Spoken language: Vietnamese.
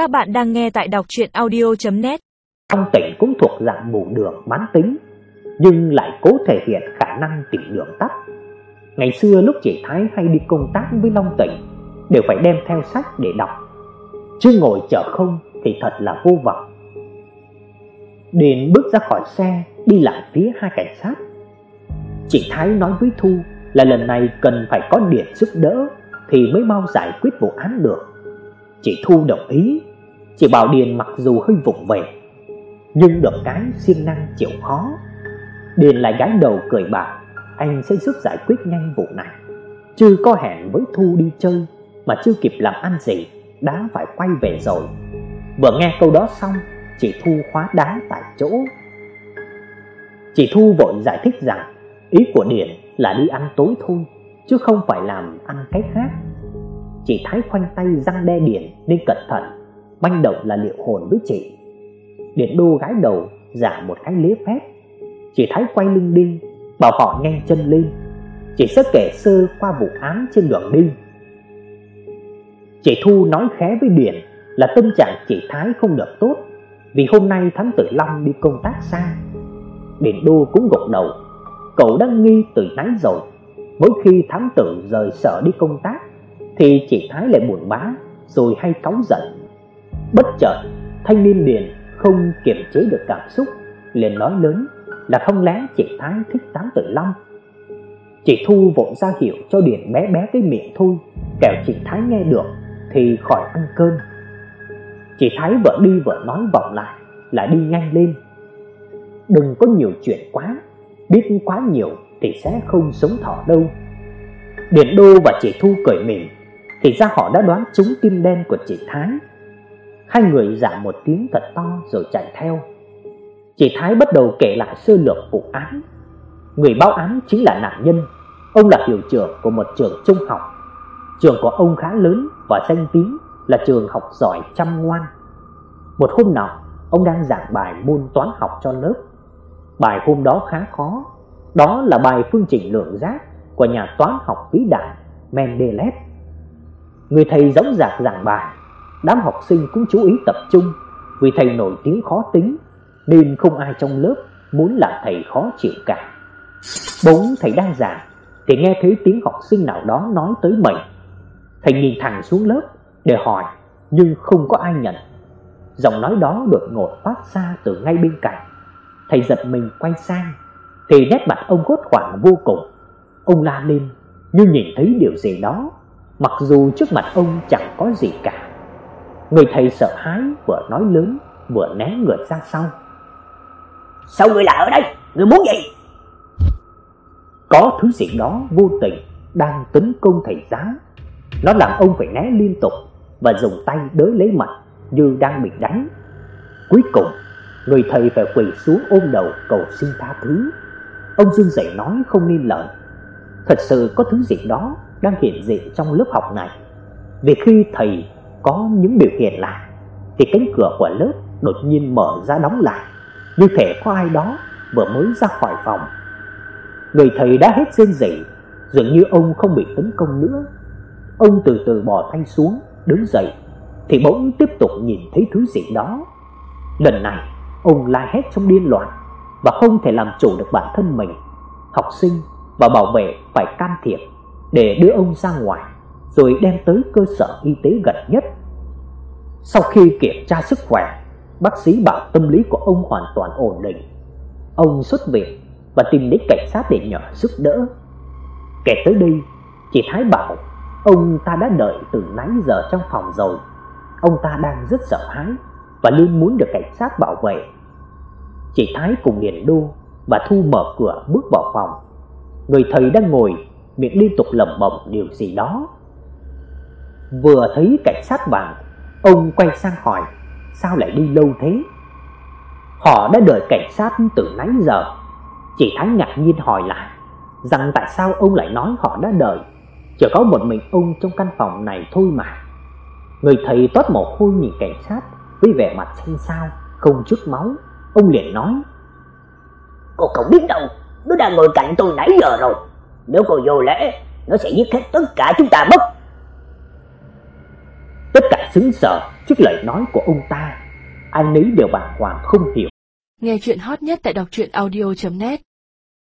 Các bạn đang nghe tại đọc audio net Trong tỉnh cũng thuộc dạng mù đường bán tính, nhưng lại cố thể hiện khả năng tìm đường tắt. Ngày xưa lúc chị Thái hay đi công tác với Long Tỉnh, đều phải đem theo sách để đọc. Chứ ngồi chờ không thì thật là vô vọng. Điền bước ra khỏi xe, đi lại phía hai cảnh sát. Chị Thái nói với Thu là lần này cần phải có Điền giúp đỡ thì mới mau giải quyết vụ án được. Chị Thu đồng ý, chị bảo Điền mặc dù hơi vụng về, nhưng được cái siêng năng chịu khó. Điền lại gái đầu cười bảo, anh sẽ giúp giải quyết nhanh vụ này. Chưa có hẹn với Thu đi chơi mà chưa kịp làm ăn gì, đã phải quay về rồi. Vừa nghe câu đó xong, chị Thu khóa đá tại chỗ. Chị Thu vội giải thích rằng ý của Điền là đi ăn tối thôi, chứ không phải làm ăn cái khác. Chị Thái khoanh tay răng đe Điền nên cẩn thận, manh động là liệu hồn với chị. Điền đô gái đầu giả một cái lễ phép. Chị Thái quay lưng đi, bảo họ nhanh chân lên. Chị sẽ kể sơ qua vụ án trên đường đi. Chị Thu nói khẽ với Điền là tâm trạng chị Thái không được tốt vì hôm nay thám tử Long đi công tác xa. Điền đô cũng gục đầu, cậu đang nghi từ nãy rồi. Mỗi khi thám tử rời sở đi công tác thì chị Thái lại buồn bã rồi hay cáu giận. Bất chợt, thanh niên Điền không kiềm chế được cảm xúc, liền nói lớn là không lẽ chị Thái thích Tám Tử Long. Chị Thu vội ra hiệu cho Điền bé bé cái miệng thôi, kẻo chị Thái nghe được thì khỏi ăn cơm. Chị Thái vợ đi vợ nói vọng lại là đi nhanh lên. Đừng có nhiều chuyện quá, biết quá nhiều thì sẽ không sống thọ đâu. Điền Đô và chị Thu cười mỉm thì ra họ đã đoán trúng tim đen của chị Thái. Hai người giảm một tiếng thật to rồi chạy theo. Chị Thái bắt đầu kể lại sơ lược vụ án. Người báo án chính là nạn nhân. Ông là hiệu trưởng của một trường trung học. Trường của ông khá lớn và danh tiếng là trường học giỏi chăm ngoan. Một hôm nọ, ông đang giảng bài môn toán học cho lớp. Bài hôm đó khá khó, đó là bài phương trình lượng giác của nhà toán học vĩ đại Mendeleev. Người thầy giống giảng giảng bài, đám học sinh cũng chú ý tập trung vì thầy nổi tiếng khó tính, nên không ai trong lớp muốn làm thầy khó chịu cả. Bỗng thầy đang giảng, thì nghe thấy tiếng học sinh nào đó nói tới mình. Thầy nhìn thẳng xuống lớp để hỏi, nhưng không có ai nhận. Giọng nói đó đột ngột phát ra từ ngay bên cạnh. Thầy giật mình quay sang, thì nét mặt ông hốt hoảng vô cùng. Ông la lên, như nhìn thấy điều gì đó, mặc dù trước mặt ông chẳng có gì cả. Người thầy sợ hãi vừa nói lớn vừa né người ra sau. Sao người lại ở đây? Người muốn gì? Có thứ gì đó vô tình đang tấn công thầy giáo. Nó làm ông phải né liên tục và dùng tay đỡ lấy mặt như đang bị đánh. Cuối cùng, người thầy phải quỳ xuống ôm đầu cầu xin tha thứ. Ông run rẩy nói không nên lời. Thật sự có thứ gì đó đang hiện diện trong lớp học này. Vì khi thầy có những biểu hiện lạ thì cánh cửa của lớp đột nhiên mở ra đóng lại, như thể có ai đó vừa mới ra khỏi phòng. Người thầy đã hết rên rỉ, dường như ông không bị tấn công nữa. Ông từ từ bò tay xuống, đứng dậy thì bỗng tiếp tục nhìn thấy thứ gì đó. Lần này, ông la hét trong điên loạn và không thể làm chủ được bản thân mình. Học sinh và bảo vệ phải can thiệp để đưa ông ra ngoài rồi đem tới cơ sở y tế gần nhất. Sau khi kiểm tra sức khỏe, bác sĩ bảo tâm lý của ông hoàn toàn ổn định. Ông xuất viện và tìm đến cảnh sát để nhờ giúp đỡ. Kể tới đây, chị Thái bảo ông ta đã đợi từ nãy giờ trong phòng rồi. Ông ta đang rất sợ hãi và luôn muốn được cảnh sát bảo vệ. Chị Thái cùng Điền Đô và Thu mở cửa bước vào phòng. Người thầy đang ngồi miệng liên tục lẩm bẩm điều gì đó. Vừa thấy cảnh sát vào, ông quay sang hỏi, sao lại đi lâu thế? Họ đã đợi cảnh sát từ nãy giờ. Chỉ Thái ngạc nhiên hỏi lại, rằng tại sao ông lại nói họ đã đợi? Chỉ có một mình ông trong căn phòng này thôi mà. Người thầy toát mồ hôi nhìn cảnh sát với vẻ mặt xanh xao, không chút máu. Ông liền nói: "Cô không biết đâu, nó đang ngồi cạnh tôi nãy giờ rồi." Nếu cô vô lễ, nó sẽ giết hết tất cả chúng ta mất. Tất cả sững sờ trước lời nói của ông ta. Ai nấy đều bàng hoàng không hiểu. Nghe chuyện hot nhất tại đọc truyện audio.net